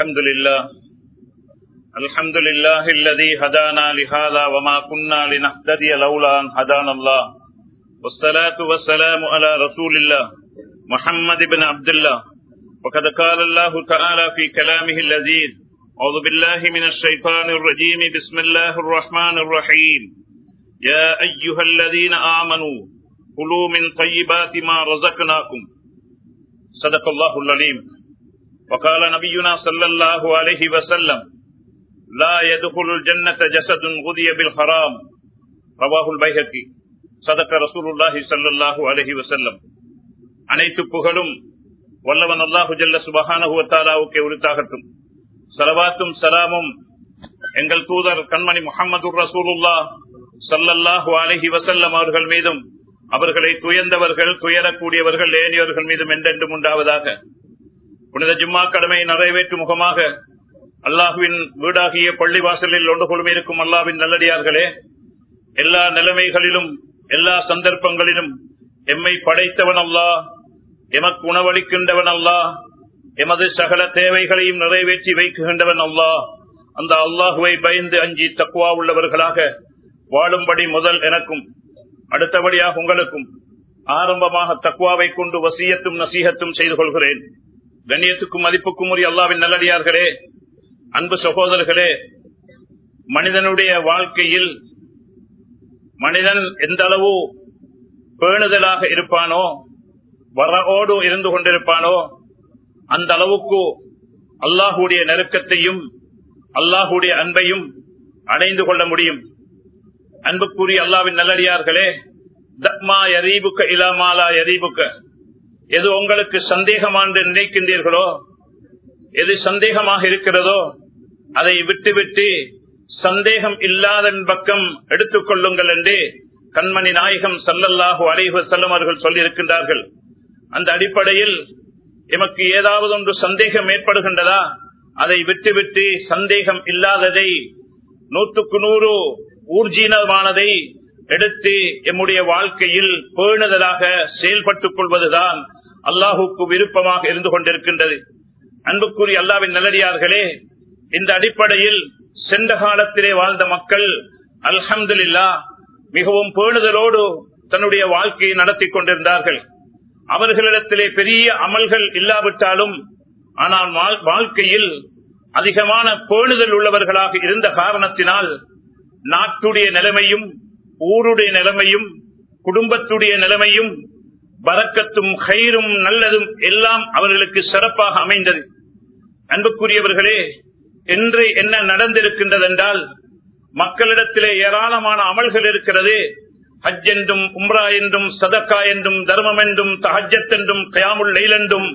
الحمد لله. الحمد لله الذي هدانا لهذا وما كنا لنهتدي لولا أن هدانا الله. والصلاة والسلام على رسول الله محمد بن عبد الله. وقد قال الله تعالى في كلامه اللذيذ أعوذ بالله من الشيطان الرجيم. بسم الله الرحمن الرحيم. يا أيها الذين آمنوا كلوا من طيبات ما رزقناكم. صدق الله العليم. وقال نبينا صلى الله عليه وسلم لا يدخل الجنة جسد غذي بالحرام رواه البيهقي صدق رسول الله صلى الله عليه وسلم அனைத்து புகழும் வல்லவன் அல்லாஹு ஜல்ல சுபஹானஹுவத்தாலாவுக்கு உரித்தாகட்டும் சலவாத்தும் சலாமும் எங்கள் தூதர் கண்மணி முகமது ரசூலுல்லா சல்லல்லாஹு அலஹி வசல்லம் அவர்கள் மீதும் அவர்களை துயர்ந்தவர்கள் துயரக்கூடியவர்கள் ஏனியவர்கள் மீதும் என்றென்றும் உண்டாவதாக புனித ஜும்மா கடமையை நிறைவேற்றும் முகமாக அல்லாஹுவின் வீடாகிய பள்ளிவாசலில் ஒன்று கொள்ளும் இருக்கும் அல்லாவின் நல்லடியார்களே எல்லா நிலைமைகளிலும் எல்லா சந்தர்ப்பங்களிலும் எம்மை படைத்தவன் அல்லா எமக்கு உணவளிக்கின்றவன் அல்லா எமது சகல தேவைகளையும் நிறைவேற்றி வைக்குகின்றவன் அல்லா அந்த அல்லாஹுவை பயந்து அஞ்சி தக்குவா உள்ளவர்களாக வாழும்படி முதல் எனக்கும் அடுத்தபடியாக உங்களுக்கும் ஆரம்பமாக தக்குவாவை கொண்டு வசியத்தும் நசீகத்தும் செய்து கொள்கிறேன். கண்ணியத்துக்கும் மதிப்புக்கும் உரிய அல்லாவின் நல்லடியார்களே அன்பு சகோதரர்களே மனிதனுடைய வாழ்க்கையில் மனிதன் எந்த அளவு பேணுதலாக இருப்பானோ வரவோடு இருந்து கொண்டிருப்பானோ அந்த அளவுக்கு அல்லாஹுடைய நெருக்கத்தையும் அல்லாஹுடைய அன்பையும் அடைந்து கொள்ள முடியும். அன்புக்குரிய அல்லாவின் நல்லடியார்களே தக்மா எரீபுக்க இலாமாலா எரீபுக்க எது உங்களுக்கு சந்தேகமானது நினைக்கின்றீர்களோ எது சந்தேகமாக இருக்கிறதோ அதை விட்டுவிட்டு சந்தேகம் இல்லாத பக்கம் எடுத்துக் கொள்ளுங்கள் என்று கண்மணி நாயகம் சல்லல்லாஹு அலைஹு செல்லும் அவர்கள் சொல்லியிருக்கின்றார்கள். அந்த அடிப்படையில் எமக்கு ஏதாவது ஒன்று சந்தேகம் ஏற்படுகின்றதா அதை விட்டுவிட்டு சந்தேகம் இல்லாததை நூற்றுக்கு நூறு ஊர்ஜீனமானதை எடுத்து எம்முடைய வாழ்க்கையில் பேணுதலாக செயல்பட்டுக் கொள்வதுதான் அல்லாஹுக்கு விருப்பமாக இருந்து கொண்டிருக்கின்றது. அன்புக்குரிய அல்லாவின் நல்லடியார்களே இந்த அடிப்படையில் சென்ற காலத்திலே வாழ்ந்த மக்கள் அல்ஹம்துல்லா மிகவும் பேணுதலோடு தன்னுடைய வாழ்க்கையை நடத்தி கொண்டிருந்தார்கள். அவர்களிடத்திலே பெரிய அமல்கள் இல்லாவிட்டாலும் ஆனால் வாழ்க்கையில் அதிகமான பேணுதல் உள்ளவர்களாக இருந்த காரணத்தினால் நாட்டுடைய நிலைமையும் ஊருடைய நிலைமையும் குடும்பத்துடைய நிலைமையும் பறக்கத்தும் கயிறும் நல்லதும் எல்லாம் அவர்களுக்கு சிறப்பாக அமைந்தது. அன்புக்குரியவர்களே என்று என்ன நடந்திருக்கின்றது என்றால் மக்களிடத்திலே ஏராளமான அமல்கள் இருக்கிறது. ஹஜ் என்றும் உம்ரா என்றும் சதக்கா என்றும் தர்மம் என்றும் தஹஜத் என்றும் கயாமுல் நெய்லென்றும்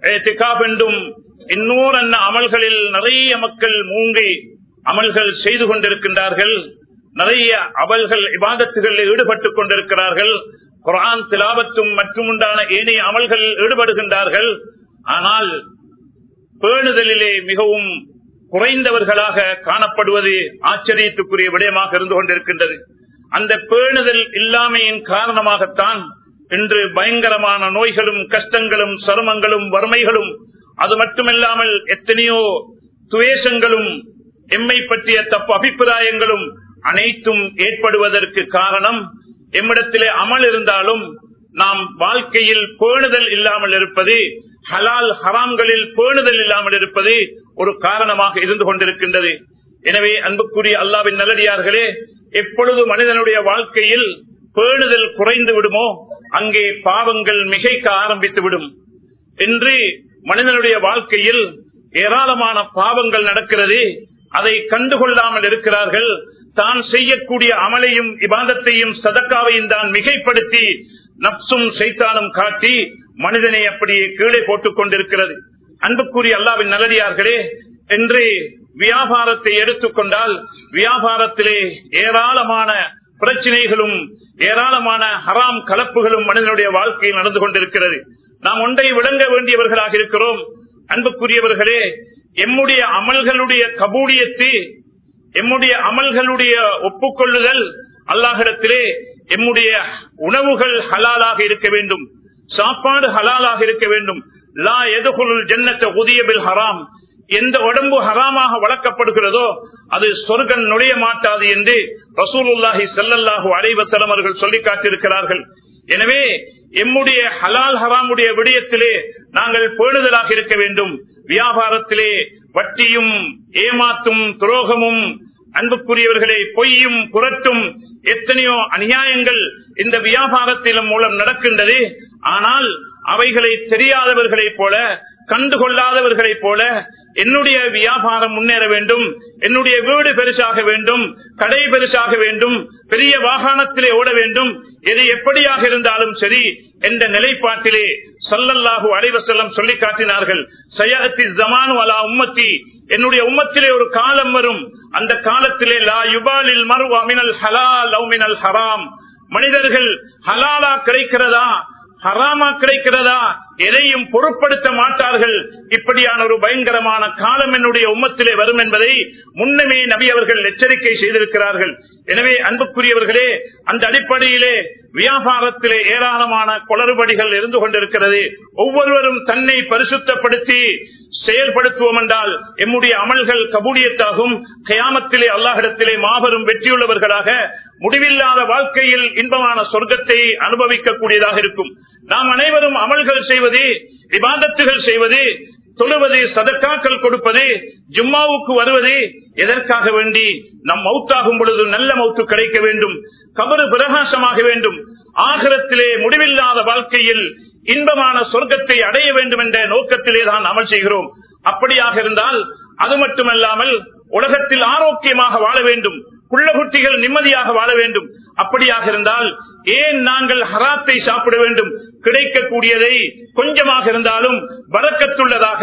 என்றும் என்றும் இன்னூர் என்ன அமல்களில் நிறைய மக்கள் மூங்கி அமல்கள் செய்து கொண்டிருக்கின்றார்கள். நிறைய அமல்கள் விவாதத்துகளில் ஈடுபட்டுக் கொண்டிருக்கிறார்கள். குரான் திலாபத்தும் மற்றும் உண்டான ஏனைய அமல்களில் ஈடுபடுகின்றார்கள். ஆனால் பேணுதலிலே மிகவும் குறைந்தவர்களாக காணப்படுவது ஆச்சரியத்துக்குரிய விடயமாக இருந்து கொண்டிருக்கின்றது. அந்த பேணுதல் இல்லாமையின் காரணமாகத்தான் இன்று பயங்கரமான நோய்களும் கஷ்டங்களும் சருமங்களும் வறுமைகளும் அது மட்டுமல்லாமல் எத்தனையோ துவேஷங்களும் எம்மை பற்றிய தப்பு அபிப்பிராயங்களும் அனைத்தும் ஏற்படுவதற்கு காரணம் எம்மிடத்திலே அமல் இருந்தாலும் நாம் வாழ்க்கையில் பேணுதல் இல்லாமல் இருப்பது ஹலால் ஹராம்களில் பேணுதல் இல்லாமல் இருப்பது ஒரு காரணமாக இருந்து கொண்டிருக்கின்றது. எனவே அன்புக்குரிய அல்லாவின் நல்லடியார்களே எப்பொழுது மனிதனுடைய வாழ்க்கையில் பேணுதல் குறைந்து விடுமோ அங்கே பாவங்கள் மிகைக்க ஆரம்பித்து விடும். என்று மனிதனுடைய வாழ்க்கையில் ஏராளமான பாவங்கள் நடக்கிறது அதை கண்டுகொள்ளாமல் இருக்கிறார்கள் தான் செய்யக்கூடிய அமலையும் இபாதத்தையும் சதக்காவையும் தான் மிகைப்படுத்தி நப்சும் செய்தாலும் காட்டி மனிதனை அப்படியே கீழே போட்டுக் கொண்டிருக்கிறது. அன்புக்குரிய அல்லாவின் நல்லடியார்களே என்று வியாபாரத்தை எடுத்துக்கொண்டால் வியாபாரத்திலே ஏராளமான பிரச்சனைகளும் ஏராளமான ஹராம் கலப்புகளும் மனிதனுடைய வாழ்க்கையில் நடந்து கொண்டிருக்கிறது. நாம் ஒன்றை விளங்க வேண்டியவர்களாக இருக்கிறோம். அன்புக்குரியவர்களே எம்முடைய அமல்களுடைய கபூடியத்தை எம்முடைய அமல்களுடைய ஒப்புக்கொள்ளுதல் அல்லாஹிடத்திலே எம்முடைய உணவுகள் ஹலாலாக இருக்க வேண்டும். சாப்பாடு ஹலாலாக இருக்க வேண்டும். லா எதுகுல் ஜன்னத்தை உதியபில் ஹராம். எந்த உடம்பு ஹராமாக வளர்க்கப்படுகிறதோ அது சொர்க்கம் நுழைய மாட்டாது என்று ரசூலுல்லாஹி செல்லல்லாஹு அலைவசலம் அவர்கள் சொல்லி காட்டியிருக்கிறார்கள். எனவே எம்முடைய ஹலால் ஹராமுடைய விடயத்திலே நாங்கள் பேணுதலாக இருக்க வேண்டும். வியாபாரத்திலே வட்டியும் ஏமாத்தும் துரோகமும் அன்புக்குரியவர்களை பொய்யும் புரட்டும் எத்தனையோ அநியாயங்கள் இந்த வியாபாரத்திலும் மூலம் நடக்கின்றது. ஆனால் அவைகளை தெரியாதவர்களைப் போல கண்டுகொள்ளாதவர்களைப் போல என்னுடைய வியாபாரம் முன்னேற வேண்டும் என்னுடைய வீடு பெருசாக வேண்டும் கடை பெருசாக வேண்டும் பெரிய வாகனத்திலே ஓட வேண்டும் எது எப்படியாக இருந்தாலும் சரி என்ற நிலைப்பாட்டிலே சல்லல்லாஹு அலைவசல்லம் சொல்லி காட்டினார்கள் சயாத்தி ஜமானு அலா உம்மத்தி. என்னுடைய உம்மத்திலே ஒரு காலம் வரும். அந்த காலத்திலே லா யுபாலில் மறு அமினல் ஹலால் அவுமினல் ஹராம். மனிதர்கள் ஹலாலா கிடைக்கிறதா? ஹராமா கிடைக்கிறதா? எதையும் பொருட்படுத்த மாட்டார்கள். இப்படியான ஒரு பயங்கரமான காலம் என்னுடைய உம்மத்திலே வரும் என்பதை முன்னமே நபி அவர்கள் எச்சரிக்கை செய்திருக்கிறார்கள். எனவே அன்புக்குரியவர்களே அந்த அடிப்படையிலே வியாபாரத்திலே ஏராளமான குளறுபடிகள் இருந்து கொண்டிருக்கிறது. ஒவ்வொருவரும் தன்னை பரிசுத்தப்படுத்தி செயல்படுத்துவோம் என்றால் எம்முடைய அமல்கள் கபூலியத்தாகும். கயாமத்திலே அல்லாஹிடத்திலே மாபெரும் வெற்றியுள்ளவர்களாக முடிவில்லாத வாழ்க்கையில் இன்பமான சொர்க்கத்தை அனுபவிக்கக்கூடியதாக இருக்கும். நாம் அனைவரும் அமல்கள் செய்வது விவாதத்துகள் செய்வது தொழுவது சதக்காக்கள் கொடுப்பது ஜும்மாவுக்கு வருவது எதற்காக வேண்டி நம் மவுத்தாகும் பொழுது நல்ல மௌத்து கிடைக்க வேண்டும் கபரு பிரகாசமாக வேண்டும் ஆகரத்திலே முடிவில்லாத வாழ்க்கையில் இன்பமான சொர்க்கத்தை அடைய வேண்டும் என்ற நோக்கத்திலே தான் அமல் செய்கிறோம். அப்படியாக இருந்தால் அது மட்டுமல்லாமல் உலகத்தில் ஆரோக்கியமாக வாழ வேண்டும் குள்ளகுட்டிகள் நிம்மதியாக வாழ வேண்டும் அப்படியாக இருந்தால் ஏன் நாங்கள் ஹராத்தை சாப்பிட வேண்டும்? கிடைக்கக்கூடியதை கொஞ்சமாக இருந்தாலும் வரக்கத்துள்ளதாக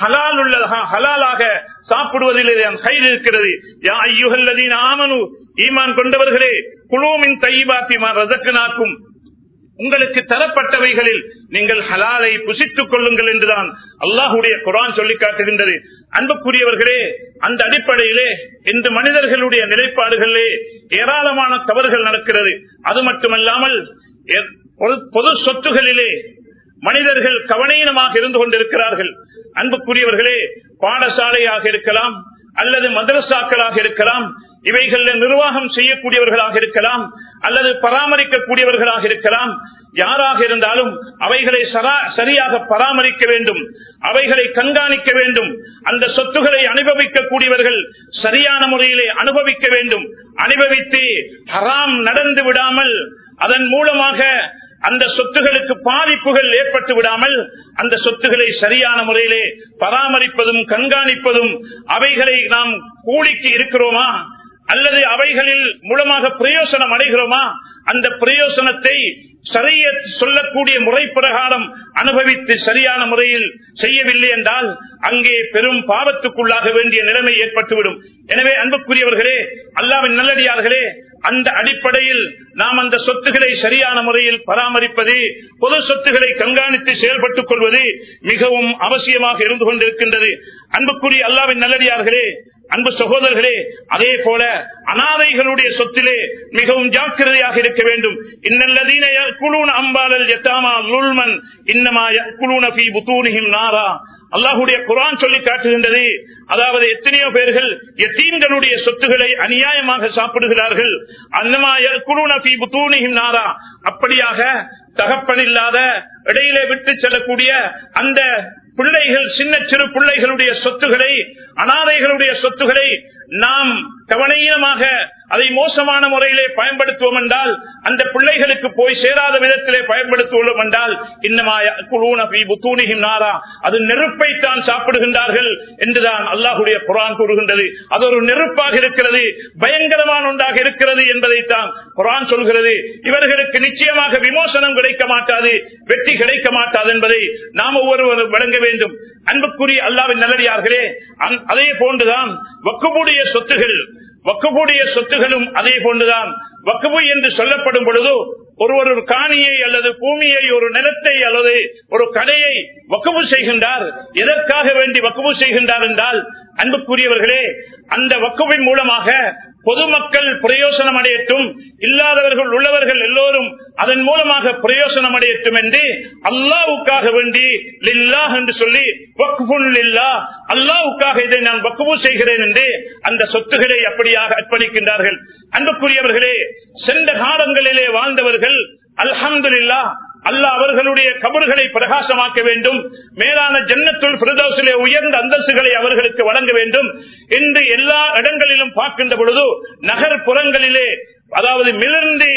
ஹலால் உள்ளதாக ஹலாலாக சாப்பிடுவதில் கயிறு இருக்கிறது. யா ஆமனு ஈமான் கொண்டவர்களே குழுவின் ரசக்கு நாக்கும் உங்களுக்கு தரப்பட்டவைகளில் நீங்கள் ஹலாலை புசித்துக் கொள்ளுங்கள் என்றுதான் அல்லாஹுடைய குரான் சொல்லி காட்டுகின்றது. அன்புக்குரியவர்களே அந்த அடிப்படையிலே இந்த மனிதர்களுடைய நிலைப்பாடுகளிலே ஏராளமான தவறுகள் நடக்கிறது. அது மட்டுமல்லாமல் பொது சொத்துகளிலே மனிதர்கள் கவனீனமாக இருந்து கொண்டிருக்கிறார்கள். அன்புக்குரியவர்களே பாடசாலையாக இருக்கலாம் அல்லது மதரசாக்களாக இருக்கலாம் இவைகளில் நிர்வாகம் செய்யக்கூடியவர்களாக இருக்கலாம் அல்லது பராமரிக்கக்கூடியவர்களாக இருக்கலாம் யாராக இருந்தாலும் அவைகளை சரியாக பராமரிக்க வேண்டும் அவைகளை கண்காணிக்க வேண்டும் அந்த சொத்துக்களை அனுபவிக்கக்கூடியவர்கள் சரியான முறையிலே அனுபவிக்க வேண்டும். அனுபவித்து ஹராம் நடந்து விடாமல் அதன் மூலமாக அந்த சொத்துகளுக்கு பாதிப்புகள் ஏற்பட்டு விடாமல் அந்த சொத்துக்களை சரியான முறையிலே பராமரிப்பதும் கண்காணிப்பதும் அவைகளை நாம் கூலிக்கு இருக்கிறோமா? அல்லது அவைகளில் மூலமாக பிரயோசனம் அடைகிறோமா? அந்த பிரயோசனத்தை சரிய சொல்லக்கூடிய முறை பிரகாரம் அனுபவித்து சரியான முறையில் செய்யவில்லை என்றால் அங்கே பெரும் பாவத்துக்குள்ளாக வேண்டிய நிலைமை ஏற்பட்டுவிடும். எனவே அன்புக்குரியவர்களே அல்லாவின் நல்லடியார்களே அந்த அடிப்படையில் நாம் அந்த சொத்துக்களை சரியான முறையில் பராமரிப்பது பொது சொத்துக்களை கண்காணித்து செயல்பட்டுக் கொள்வது மிகவும் அவசியமாக இருந்து கொண்டிருக்கின்றது. அன்புக்குரிய அல்லாவின் நல்லடியார்களே அன்பு சகோதரர்களே அதே போல அனாதைகளுடைய சொத்திலே மிகவும் ஜாக்கிரதையாக இருக்க வேண்டும். இன்னல்லதீன குழுன அம்பாலல் எத்தாமா லுல்மன் இன்னமா குழுன பி புத்தூனியும் நாரா. அல்லாஹுடைய குரான் சொல்லி காட்டுகின்றது. அதாவது எத்தனையோ பேர்கள் எத்தீன்களுடைய சொத்துக்களை அநியாயமாக சாப்பிடுகிறார்கள். நாரா. அப்படியாக தகப்பனில்லாத இடையிலே விட்டு செல்லக்கூடிய அந்த பிள்ளைகள் சின்ன சிறு பிள்ளைகளுடைய சொத்துக்களை அனாதைகளுடைய சொத்துக்களை நாம் கவனீனமாக அதை மோசமான முறையிலே பயன்படுத்துவோம் என்றால் அந்த பிள்ளைகளுக்கு போய் சேராத விதத்திலே பயன்படுத்துவோம் என்றால் நாரா. அது நெருப்பை தான் சாப்பிடுகின்றார்கள் என்றுதான் அல்லாஹுடைய குரான் கூறுகின்றது. அது ஒரு நெருப்பாக இருக்கிறது பயங்கரமான ஒன்றாக இருக்கிறது என்பதைத்தான் குரான் சொல்கிறது. இவர்களுக்கு நிச்சயமாக விமோசனம் கிடைக்க மாட்டாது வெற்றி கிடைக்க மாட்டாது என்பதை நாம் ஒவ்வொருவரும் வழங்க வேண்டும். அன்புக்குரிய அல்லாவின் நல்லடியார்களே அதே போன்றுதான் வக்குபுடைய சொத்துகள் வக்குபுடைய சொத்துகளும் அதே போன்றுதான். வக்குபு என்று சொல்லப்படும் பொழுது ஒரு ஒரு காணியை அல்லது பூமியை ஒரு நிலத்தை அல்லது ஒரு கடையை வக்குபு செய்கின்றார். எதற்காக வேண்டி வக்குபு செய்கின்றார் என்றால் அன்புக்குரியவர்களே அந்த வக்குவின் மூலமாக பொதுமக்கள் பிரயோசனம் அடையட்டும் இல்லாதவர்கள் உள்ளவர்கள் எல்லோரும் அதன் மூலமாக பிரயோசனம் அடையட்டும் என்று அல்லாவுக்காக வேண்டி லில்லா என்று சொல்லி லில்லா அல்லாவுக்காக இதை நான் வக்குவு செய்கிறேன் என்று அந்த சொத்துக்களை அப்படியாக அர்ப்பணிக்கின்றார்கள். அன்புக்குரியவர்களே சென்ற காலங்களிலே வாழ்ந்தவர்கள் அல்ஹம்துலில்லா அல்ல அவர்களுடைய கபர்களை பிரகாசமாக்க வேண்டும். மேலான ஜன்னத்துள் பிரதோசிலே உயர்ந்த அந்தஸ்துகளை அவர்களுக்கு வழங்க வேண்டும். என்று எல்லா இடங்களிலும் பார்க்கின்ற பொழுது நகர்ப்புறங்களிலே அதாவது மிளர்ந்து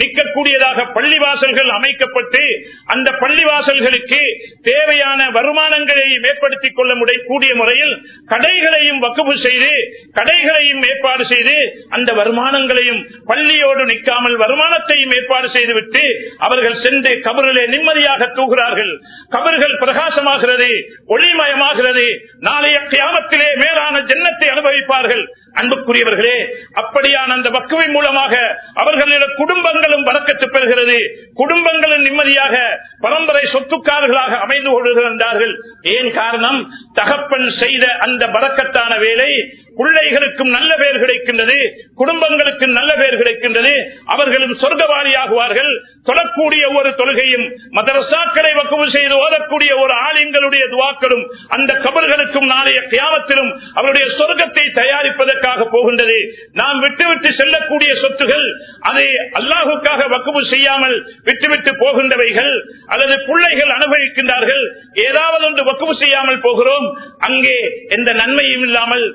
நிற்கக்கூடியதாக பள்ளிவாசல்கள் அமைக்கப்பட்டு அந்த பள்ளிவாசல்களுக்கு தேவையான வருமானங்களை ஏற்படுத்திக் கொள்ள முடியக்கூடிய கூடிய முறையில் கடைகளையும் வக்குவு செய்து கடைகளையும் ஏற்பாடு செய்து அந்த வருமானங்களையும் பள்ளியோடு நிற்காமல் வருமானத்தையும் ஏற்பாடு செய்துவிட்டு அவர்கள் சென்று கபரிலே நிம்மதியாக தூகிறார்கள் கபர்கள் பிரகாசமாகிறது ஒளிமயமாகிறது. நாளைய கியாமத்திலே மேலான ஜன்னத்தை அனுபவிப்பார்கள். அன்புக்குரியவர்களே அப்படியான அந்த வக்குவின் மூலமாக அவர்களுடைய குடும்பங்களும் வரக்கத்து பெறுகிறது. குடும்பங்களும் நிம்மதியாக பரம்பரை சொத்துக்காரர்களாக அமைந்து கொள்கிறார்கள். ஏன் காரணம்? தகப்பன் செய்த அந்த பறக்கத்தான வேலை பிள்ளைகளுக்கும் நல்ல பெயர் கிடைக்கின்றது குடும்பங்களுக்கும் நல்ல பெயர் கிடைக்கின்றது அவர்களும் சொர்க்கவாளியாகுவார்கள் தொழக்கூடிய ஒரு தொழுகையும் மதரசாக்களை வக்குவு செய்து ஓதக்கூடிய ஒரு ஆலயங்களுடைய துவாக்களும் அந்த கபர்களுக்கும் நாளைய தியாகத்திலும் அவருடைய சொர்க்கத்தை தயாரிப்பதற்காக போகின்றது. நாம் விட்டுவிட்டு செல்லக்கூடிய சொத்துகள் அதை அல்லாஹுக்காக வக்குவு செய்யாமல் விட்டுவிட்டு போகின்றவைகள் அல்லது பிள்ளைகள் அனுபவிக்கின்றார்கள். ஏதாவது ஒன்று வக்குவு செய்யாமல் போகிறோம். அங்கே எந்த நன்மையும் இல்லாமல்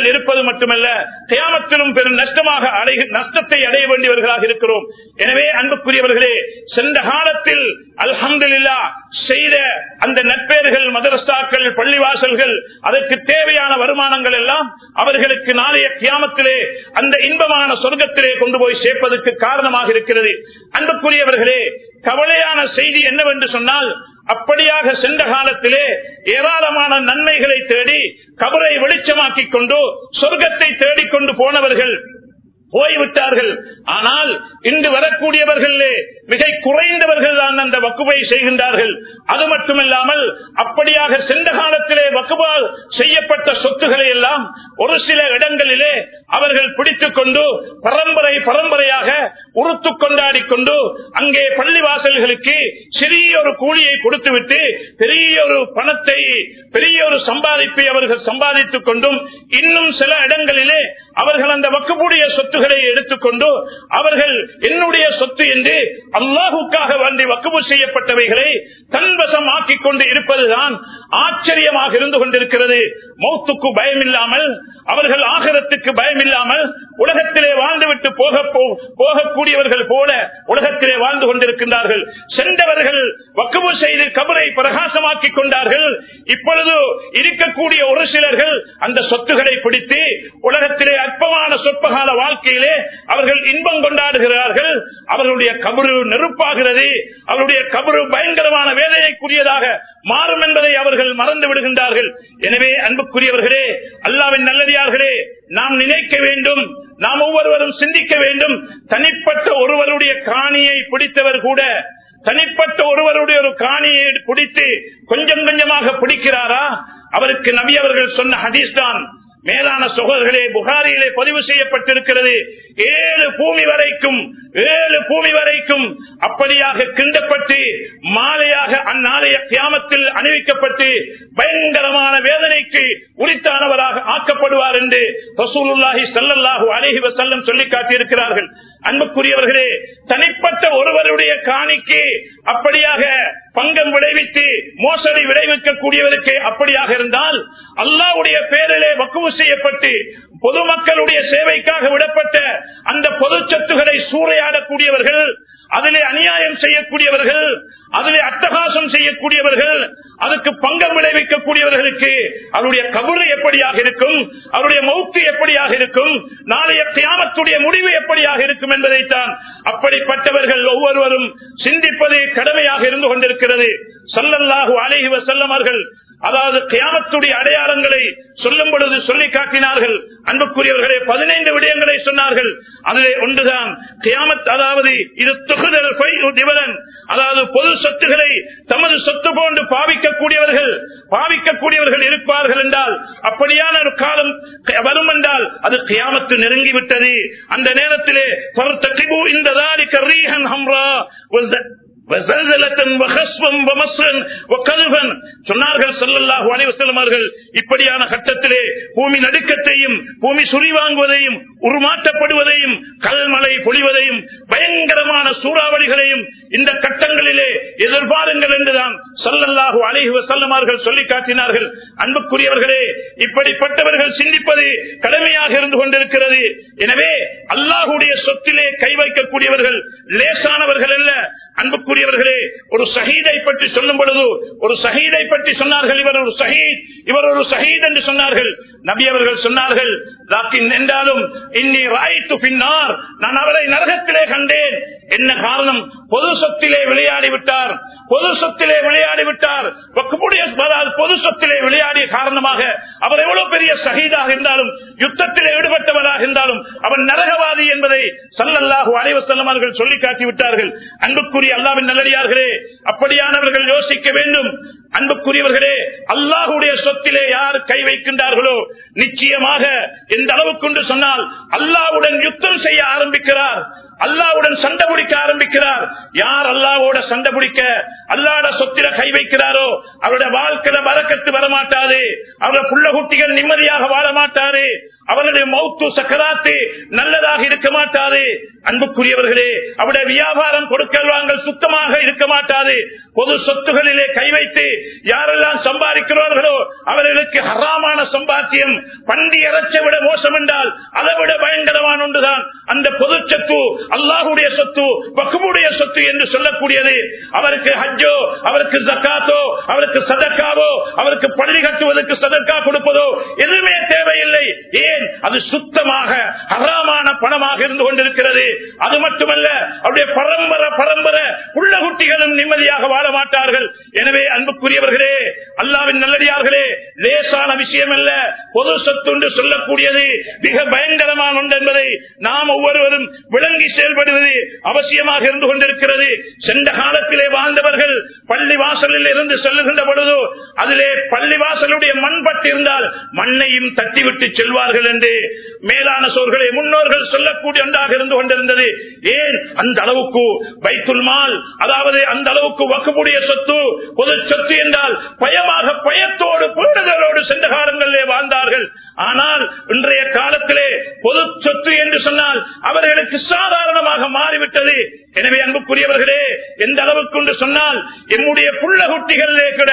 கபரில் இருப்பது மட்டுமல்ல தியாமத்திலும் பெரும் நஷ்டமாக நஷ்டத்தை அடைய வேண்டியவர்களாக இருக்கிறோம். எனவே அன்புக்குரியவர்களே சென்ற காலத்தில் அல்ஹம்துலில்லா செய்த அந்த நட்பேறுகள் மதரசாக்கள் பள்ளிவாசல்கள் அதற்கு தேவையான வருமானங்கள் எல்லாம் அவர்களுக்கு நாளைய கியாமத்திலே அந்த இன்பமான சொர்க்கத்திலே கொண்டு போய் சேர்ப்பதற்கு காரணமாக இருக்கிறது. அன்புக்குரியவர்களே கவலையான செய்தி என்னவென்று சொன்னால் அப்படியாக சென்ற காலத்திலே ஏராளமான நன்மைகளை தேடி கபரை வெளிச்சமாக்கிக் கொண்டு சொர்க்கத்தை தேடிக்கொண்டு போனவர்கள் போய்விட்டார்கள். ஆனால் இன்று வரக்கூடியவர்களே மிக குறைந்தவர்கள் தான் அந்த வக்குவை செய்கின்றார்கள். அது மட்டுமல்லாமல் அப்படியாக சென்ற காலத்திலே வக்குவால் செய்யப்பட்ட சொத்துக்களை எல்லாம் ஒரு சில இடங்களிலே அவர்கள் பிடித்துக் கொண்டு பரம்பரை பரம்பரையாக உறுத்து கொண்டாடி கொண்டு அங்கே பள்ளிவாசல்களுக்கு சிறிய ஒரு கூலியை கொடுத்துவிட்டு பெரிய ஒரு பணத்தை பெரிய ஒரு சம்பாதிப்பை அவர்கள் சம்பாதித்துக் கொண்டும் இன்னும் சில இடங்களிலே அவர்கள் அந்த வக்குப்புடைய சொத்துக்களை எடுத்துக்கொண்டு அவர்கள் என்னுடைய சொத்து என்று அல்லாஹுக்காக வண்டி வக்குவு செய்யப்பட்டவைகளை தன்வசம் ஆக்கிக் கொண்டு இருப்பதுதான் ஆச்சரியமாக இருந்து கொண்டிருக்கிறது. மௌத்துக்கு பயம் இல்லாமல் அவர்கள் ஆகரத்துக்கு பயம் இல்லாமல் உலகத்திலே வாழ்ந்துவிட்டு போக போகக்கூடியவர்கள் போல உலகத்திலே வாழ்ந்து கொண்டிருக்கின்றார்கள். சென்றவர்கள் வக்குவு செய்து கபரை பிரகாசமாக்கிக் கொண்டார்கள். இப்பொழுது இருக்கக்கூடிய ஒரு சிலர்கள் அந்த சொத்துக்களை பிடித்து உலகத்திலே அற்பமான சொற்பகால வாழ்க்கையிலே அவர்கள் இன்பம் கொண்டாடுகிறார்கள். அவர்களுடைய கபரு நெருப்பாகிறது. அவருடைய கபரு பயங்கரமான வேதனைக்குரியதாக மாறும் என்பதை அவர்கள் மறந்து விடுகின்றார்கள். எனவே அன்புக்குரியவர்களே அல்லாவின் நல்லடியார்களே நாம் நினைக்க வேண்டும் நாம் ஒவ்வொருவரும் சிந்திக்க வேண்டும். தனிப்பட்ட ஒருவருடைய காணியை பிடித்தவர் கூட தனிப்பட்ட ஒருவருடைய ஒரு காணியை பிடித்து கொஞ்சம் கொஞ்சமாக பிடிக்கிறாரா? அவருக்கு நபி அவர்கள் சொன்ன ஹதீஸ் தான் மேலான சகோதரர்களே புகாரியிலே பதிவு செய்யப்பட்டிருக்கிறது. ஏழு பூமி வரைக்கும் ஏழு பூமி வரைக்கும் அப்படியாக கிண்டப்பட்டு மாலையாக அந்நாளைய கியாமத்தில் அணிவிக்கப்பட்டு பயங்கரமான வேதனைக்கு உரித்தானவராக ஆக்கப்படுவார் என்று ரசூலுல்லாஹி ஸல்லல்லாஹு அலைஹி வஸல்லம் சொல்லி காட்டியிருக்கிறார்கள். அன்புக்குரியவர்களே தனிப்பட்ட ஒருவருடைய காணிக்கு அப்படியாக பங்கம் விளைவித்து மோசடி விளைவிக்கக்கூடியவருக்கு அப்படியாக இருந்தால் அல்லாவுடைய பேரிலே வக்குவு செய்யப்பட்டு பொதுமக்களுடைய சேவைக்காக விடப்பட்ட அந்த பொது சொத்துகளை சூறையாடக்கூடியவர்கள் அதிலே அநியாயம் செய்யக்கூடியவர்கள் அதிலே அட்டகாசம் செய்யக்கூடியவர்கள் அதுக்கு பங்கம் விளைவிக்கக்கூடியவர்களுக்கு அவருடைய கபரு எப்படியாக இருக்கும் அவருடைய மௌக்கு எப்படியாக இருக்கும் நாளைய கியாமத்துடைய முடிவு எப்படியாக இருக்கும் என்பதைத்தான் அப்படிப்பட்டவர்கள் ஒவ்வொருவரும் சிந்திப்பது கடமையாக இருந்து கொண்டிருக்கிறது. சல்லல்லாஹு அலைஹி வஸல்லம் அதாவது கியாமத்துடைய அடையாளங்களை சொல்லும் பொழுது சொல்லி காட்டினார்கள். அன்புக்குரியவர்களே பதினைந்து விடயங்களை சொன்னார்கள். அதிலே ஒன்றுதான். கியாமத் அதாவது இது தொகுதல் திவலன். அதாவது பொது சொத்துக்களை தமது சொத்து போன்று பாவிக்கக்கூடியவர்கள் பாவிக்கக்கூடியவர்கள் இருப்பார்கள் என்றால் அப்படியான ஒரு காலம் வரும் என்றால் அது கியாமத்து நெருங்கிவிட்டது. அந்த நேரத்திலே இந்த ரீஹன் ஹம்ரா சொன்னார்கள் இப்படியான கட்டத்திலே பூமி நடுக்கத்தையும் பூமி சுரிவாங்குவதையும் உருமாற்றப்படுவதையும் கல்மலை பொழிவதையும் பயங்கரமான சூறாவளிகளையும் இந்த கட்டங்களிலே எதிர்பாருங்கள் என்றுதான் சொல்லல்லாஹு அலைஹி வசல்லமார்கள் சொல்லி காட்டினார்கள். அன்புக்குரியவர்களே இப்படிப்பட்டவர்கள் சிந்திப்பது கடமையாக இருந்து கொண்டிருக்கிறது. எனவே அல்லாஹுடைய சொத்திலே கை வைக்கக்கூடியவர்கள் லேசானவர்கள் அல்ல. அன்புக்குரியவர்களே ஒரு சஹீதை பற்றி சொல்லும் பொழுது ஒரு சஹீதை பற்றி சொன்னார்கள் இவர் ஒரு சஹீத் இவர் ஒரு சஹீத் என்று சொன்னார்கள். நபி அவர்கள் சொன்னார்கள் என்றாலும் இன்னி ராய்த்து பின்னார் நான் அவரை நரகத்திலே கண்டேன். என்ன காரணம்? பொது சொத்திலே விளையாடி விட்டார் பொது சொத்திலே விளையாடி விட்டார். பொது சொத்திலே விளையாடிய காரணமாக அவர் எவ்வளவு பெரிய சகிதாக இருந்தாலும் யுத்தத்திலே ஈடுபட்டவராக இருந்தாலும் அவன் நரகவாதி என்பதை சல்லல்லாஹு அலைவசல்லம் அவர்கள் சொல்லி காட்டிவிட்டார்கள் அன்புக்குரிய அல்லாவின் நல்லடியார்களே அப்படியானவர்கள் யோசிக்க வேண்டும். அன்புக்குரியவர்களே அல்லாஹுடைய சொத்திலே யார் கை வைக்கின்றார்களோ நிச்சயமாக எந்த அளவுக்கு சொன்னால் அல்லாவுடன் யுத்தம் செய்ய ஆரம்பிக்கிறார். அல்லாவுடன் சண்டை பிடிக்க ஆரம்பிக்கிறார். யார் அல்லாவோட சண்டை பிடிக்க? அல்லாட சொத்தில கை வைக்கிறாரோ? அவருடைய வாழ்க்கையில வரக்கத்து வரமாட்டாரு. அவருடைய புள்ள குட்டிகள் நிம்மதியாக வாழ மாட்டாரு அவருடைய மௌத்து சக்கராத்து நல்லதாக இருக்க மாட்டாது. அன்புக்குரியவர்களே அவருடைய வியாபாரம் கொடுக்கல்வாங்க சுத்தமாக இருக்க மாட்டாது. பொது சொத்துகளிலே கை வைத்து யாரெல்லாம் சம்பாதிக்கிறார்களோ அவர்களுக்கு ஹராமான சம்பாத்தியம். பண்டி இறைச்சை விட மோசம் என்றால் அதை விட பயங்கரமான ஒன்றுதான். அந்த பொது சொத்து அல்லாஹுடைய சொத்து பக்குமுடைய சொத்து என்று சொல்லக்கூடியது. அவருக்கு ஹஜ்ஜோ அவருக்கு ஜக்காத்தோ அவருக்கு சதக்காவோ அவருக்கு பள்ளி கட்டுவதற்கு சதக்கா கொடுப்பதோ எதுவுமே தேவையில்லை. ஏன் அது சுத்தமாக ஹராமான பணமாக இருந்து கொண்டிருக்கிறது. அது மட்டுமல்ல அவருடைய பரம்பரை பரம்பரை உள்ள குட்டிகளும் நிம்மதியாக வாழ மாட்டார்கள். எனவே அன்புக்குரியவர்களே அல்லாவின் நல்லடியார்களே லேசான விஷயம் அல்ல பொது சொத்து என்று சொல்லக்கூடியது மிக பயங்கரமான ஒன்று என்பதை நாம் ஒவ்வொருவரும் விளங்கி செயல்படுவது அவசியமாக இருந்து கொண்டிருக்கிறது. சென்ற காலத்திலே வாழ்ந்தவர்கள் பள்ளி வாசலில் இருந்து செல்லுகின்ற பொழுது அதிலே பள்ளி வாசலுடைய மண் பட்டிருந்தால் மண்ணையும் தட்டிவிட்டு செல்வார்கள் என்று மேலான சோர்களை முன்னோர்கள் சொல்லக்கூடிய ஒன்றாக இருந்து கொண்டிருந்தது. ஏன்? அந்த அளவுக்கு வைத்துல் மால் அதாவது அந்த அளவுக்கு வக்குமுடைய சொத்து பொது சொத்து என்றால் பயமாக பயத்தோடு புரிதலோடு சென்ற காலங்களிலே வாழ்ந்தார்கள். ஆனால் இன்றைய காலத்திலே பொது சொத்து என்று சொன்னால் அவர்களுக்கு சாதாரணமாக மாறிவிட்டது. எனவே அன்புக்குரியவர்களே எந்த அளவுக்கு என்று சொன்னால் எம்முடைய புள்ள குட்டிகளிலே கூட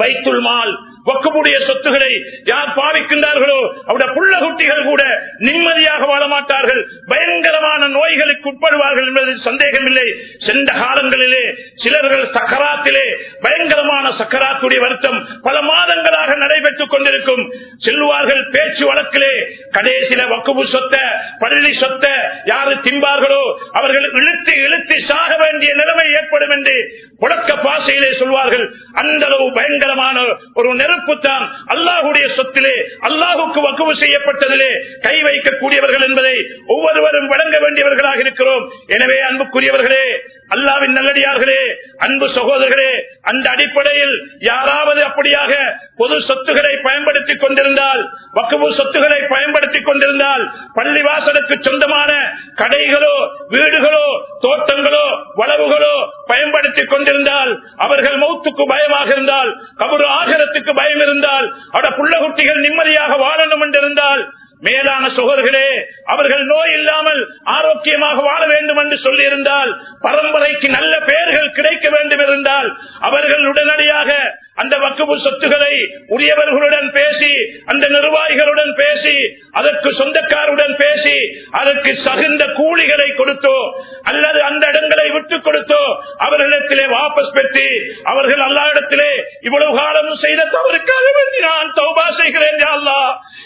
பைத்துல் மால் வக்கமுடைய சொத்துக்களை யார் பாவிக்கின்றார்களோ அவருடைய புள்ள குட்டிகள் கூட நிம்மதியாக வாழ மாட்டார்கள் பயங்கரமான நோய்களுக்கு உட்படுவார்கள் என்பதில் சந்தேகமில்லை. சென்ற காலங்களிலே சிலர்கள் சக்கராத்திலே பயங்கரமான சக்கராத்துடைய வருத்தம் பல மாதங்களாக நடைபெற்றுக் கொண்டிருக்கும். செல்வார்கள் பேச்சு வழக்கிலே கடைசியில வக்குபு சொத்த பள்ளி சொத்த யாரு திம்பார்களோ அவர்கள் இழுத்து இழுத்து சாக வேண்டிய நிலைமை ஏற்படும் என்று புழக்க பாசையிலே சொல்வார்கள். அந்த அளவு பயங்கரமான ஒரு நெருப்பு தான் அல்லாஹுடைய சொத்திலே அல்லாஹுக்கு வக்குவு செய்யப்பட்டதிலே கை வைக்கக்கூடியவர்கள் என்பதை ஒவ்வொருவரும் வழங்க வேண்டியவர்களாக இருக்கிறோம். எனவே அன்புக்குரியவர்களே அல்லாவின் நல்லடியார்களே அன்பு சகோதரர்களே அந்த அடிப்படையில் யாராவது அப்படியாக பொது சொத்துக்களை பயன்படுத்திக் கொண்டிருந்தால் வக்குவு சொத்துக்களை பயன்படுத்திக் கொண்டிருந்தால் பள்ளிவாசலுக்கு சொந்தமான கடைகளோ வீடுகளோ தோட்டங்களோ வளவுகளோ பயன்படுத்திக் இருந்தால் அவர்கள் மௌத்துக்கு பயமாக இருந்தால் கபரு ஆகரத்துக்கு பயம் இருந்தால் அட புள்ள குட்டிகள் நிம்மதியாக வாழணும் என்றிருந்தால் மேலான சுகர்களே அவர்கள் நோய் இல்லாமல் ஆரோக்கியமாக வாழ வேண்டும் என்று சொல்லியிருந்தால் பரம்பரைக்கு நல்ல பெயர்கள் கிடைக்க வேண்டும் இருந்தால் அவர்கள் உடனடியாக அந்த வக்குபு சொத்துக்களை உரியவர்களுடன் பேசி அந்த நிர்வாகிகளுடன் பேசி அதற்கு சொந்தக்காருடன் பேசி அதற்கு சகுந்த கூலிகளை கொடுத்தோ அல்லது அந்த இடங்களை விட்டுக் கொடுத்தோ அவர்களிடத்திலே வாபஸ் பெற்று அவர்கள் அல்லா இடத்திலே இவ்வளவு காலமும் செய்த தவறுக்காக வேண்டி நான் தௌபா செய்கிறேன் அல்லா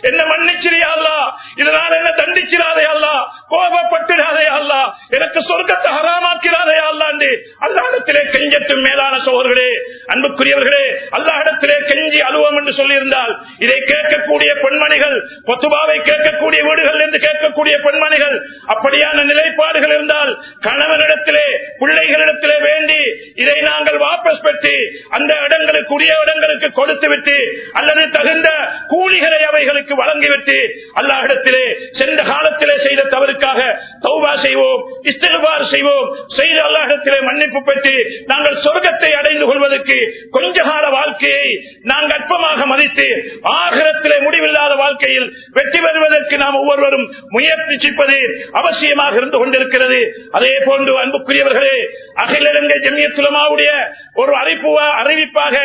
என்ன மன்னிச்சிரியா அல்லா இதனால் என்ன தண்டிச்சிடாதே அல்லா கோபப்பட்டுடாதே அல்லா எனக்கு சொர்க்கத்தை ஹராமாக்கிறாதே அல்லாண்டு அல்லாடத்திலே கெஞ்சத்தும் மேலான சோழர்களே அன்புக்குரியவர்களே அல்லாஹிடத்திலே கெஞ்சி அலுவம் என்று சொல்லியிருந்தால் இதை கேட்கக்கூடிய பெண்மணிகள் பொத்துபாவை கேட்கக்கூடிய வீடுகள் என்று கேட்கக்கூடிய பெண்மணிகள் அப்படியான நிலைப்பாடுகள் இருந்தால் கணவனிடத்திலே பிள்ளைகளிடத்திலே வேண்டி இதை நாங்கள் வாபஸ் பெற்று அந்த இடங்களுக்கு உரிய இடங்களுக்கு கொடுத்துவிட்டு அல்லது தகுந்த கூலிகளை அவைகளுக்கு வழங்கிவிட்டு அல்லாஹிடத்திலே சென்ற காலத்திலே செய்த தவறுக்காக தௌபா செய்வோம் இஸ்திருபார் செய்வோம் செய்த அல்லாஹிடத்திலே மன்னிப்பு பெற்று நாங்கள் சொர்க்கத்தை அடைந்து கொள்வதற்கு கொஞ்ச கால வாழ்க்கையை நாங்கள் கற்பமாக மதித்து ஆகரத்திலே முடிவில்லாத வாழ்க்கையில் வெற்றி பெறுவதற்கு நாம் ஒவ்வொருவரும் முயற்சிப்பது அவசியமாக இருந்து கொண்டிருக்கிறது. அதே போன்று அன்புக்குரியவர்களே அகில இலங்கை ஜமியத்துலமாவுடைய ஒரு அறிப்பு அறிவிப்பாக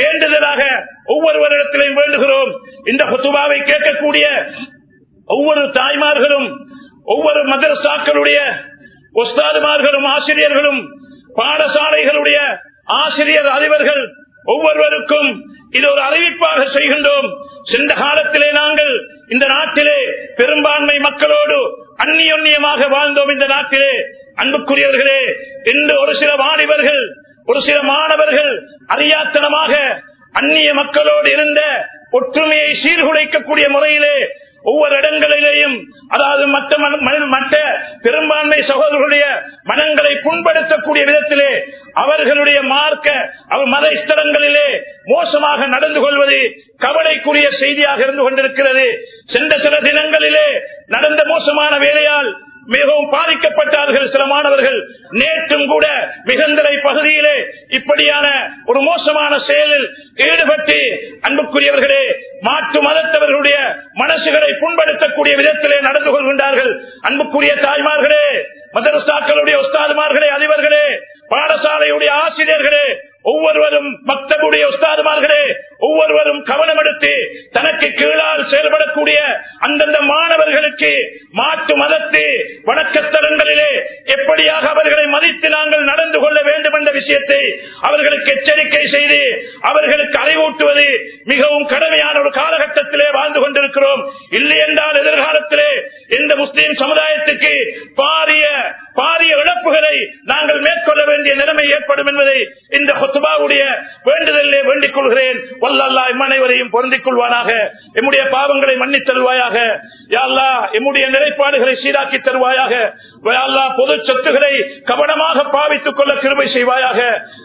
வேண்டுதலாக ஒவ்வொருவரிடத்திலையும் வேண்டுகிறோம். இந்த குத்துபாவை கேட்கக்கூடிய ஒவ்வொரு தாய்மார்களும் ஒவ்வொரு மதரசாக்களுடைய ஒஸ்தாதுமார்களும் ஆசிரியர்களும் பாடசாலைகளுடைய ஆசிரியர் அதிபர்கள் ஒவ்வொருவருக்கும் இது ஒரு அறிவிப்பாக செய்கின்றோம். சென்ற காலத்திலே நாங்கள் இந்த நாட்டிலே பெரும்பான்மை மக்களோடு அந்நியொன்னியமாக வாழ்ந்தோம். இந்த நாட்டிலே அன்புக்குரியவர்களே இன்று ஒரு சில வாலிபர்கள் ஒரு சில மாணவர்கள் அறியாத்தனமாக அந்நிய மக்களோடு இருந்த ஒற்றுமையை சீர்குலைக்கக்கூடிய முறையிலே ஒவ்வொரு இடங்களிலேயும் அதாவது மற்ற மற்ற பெரும்பான்மை சகோதரர்களுடைய மனங்களை புண்படுத்தக்கூடிய விதத்திலே அவர்களுடைய மார்க்க அவர் மத ஸ்தலங்களிலே மோசமாக நடந்து கொள்வது கவலைக்குரிய செய்தியாக இருந்து கொண்டிருக்கிறது. சென்ற சில தினங்களிலே நடந்த மோசமான வேலையால் மிகவும் பாதிக்கப்பட்டார்கள் சில மாணவர்கள். நேற்றும் கூட மிகந்தலை பகுதியிலே இப்படியான ஒரு மோசமான செயலில் ஈடுபட்டு அன்புக்குரியவர்களே மாற்று மதத்தவர்களுடைய மனசுகளை புண்படுத்தக்கூடிய விதத்திலே நடந்து கொள்கின்றார்கள். அன்புக்குரிய தாய்மார்களே மதரசாக்களுடைய உஸ்தாதுமார்களே அதிபர்களே பாடசாலையுடைய ஆசிரியர்களே ஒவ்வொருவரும் மக்தபுடைய உஸ்தாதுமார்களே ஒவ்வொருவரும் கவனம் எடுத்து தனக்கு கீழால் செயல்படக்கூடிய அந்தந்த மாணவர்களுக்கு மாற்று மதத்து வணக்கத்தலங்களிலே எப்படியாக அவர்களை மதித்து நாங்கள் நடந்து கொள்ள வேண்டும் என்ற விஷயத்தை அவர்களுக்கு எச்சரிக்கை செய்து அவர்களுக்கு அறிவூட்டுவது மிகவும் கடமையான ஒரு காலகட்டத்திலே வாழ்ந்து கொண்டிருக்கிறோம். இல்லை என்றால் எதிர்காலத்திலே இந்த முஸ்லீம் சமுதாயத்துக்கு பாரிய பாரிய இழப்புகளை நாங்கள் மேற்கொள்ள வேண்டிய நிலைமை ஏற்படும் என்பதை சுபாவுடைய வேண்டுதலே வேண்டிக் கொள்கிறேன். வல்லல்லா இம்மனைவரையும் பொருந்திக் கொள்வானாக. எம்முடைய பாவங்களை மன்னித் தருவாயாக. யாழ்லா எம்முடைய நிலைப்பாடுகளை சீராக்கி தருவாயாக. யாழ்லா பொது சொத்துக்களை கவனமாக பாவித்துக் கொள்ள கிருமை செய்வாயாக.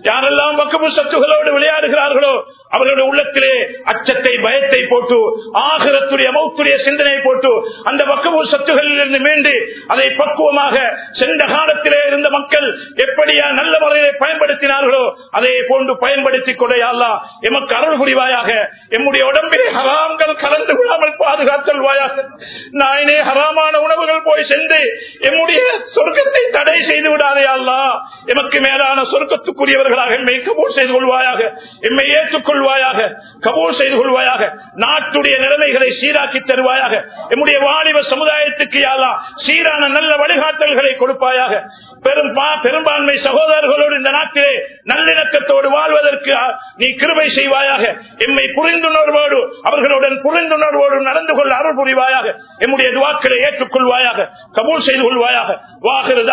யாரெல்லாம் வக்கபு சொத்துகளோடு விளையாடுகிறார்களோ அவர்களுடைய உள்ளத்திலே அச்சத்தை பயத்தை போட்டு ஆகிரத்துடைய மௌத்துடைய சிந்தனை போட்டு அந்த வக்கபு சொத்துகளில் இருந்து மீண்டு அதை பக்குவமாக சென்ற காலத்திலே இருந்த மக்கள் எப்படியா நல்ல முறையை பயன்படுத்தினார்களோ அதே போன்று பயன்படுத்திக் கொள்ள யாழ்லா எமக்கு அருள் புரிவாயாக. எம்முடைய உடம்பிலே ஹராம்கள் கலந்து விடாமல் பாதுகாத்தல்வாயாக நாயனே ஹராமான உணவுகள் போய் சென்று எம்முடைய சொர்க்கத்தை தடை செய்து விடாதே அல்லா எமக்கு மேலான சொர்க்கத்துக்குரியவர்களாக எம்மை கபூர் செய்து கொள்வாயாக. எம்மை ஏற்றுக்கொள்வாயாக கபூர் செய்து கொள்வாயாக. நாட்டுடைய நிலைமைகளை சீராக்கி தருவாயாக. எம்முடைய வாலிப சமுதாயத்துக்கு யாரா சீரான நல்ல வழிகாட்டல்களை கொடுப்பாயாக. பெரும் பெரும்பான்மை சகோதரர்களோடு இந்த நாட்டிலே நல்லிணக்கத்தோடு வாழ்வதற்கு நீ கிருபை செய்வாயாக. எம்மை புரிந்துணர்வோடு அவர்களுடன் புரிந்துணர்வோடு நடந்து கொள்ள அருள் புரிவாயாக. எம்முடைய துவாக்களை ஏற்றுக்கொள்வாயாக கபூல் செய்து கொள்வாயாக. வாகிறது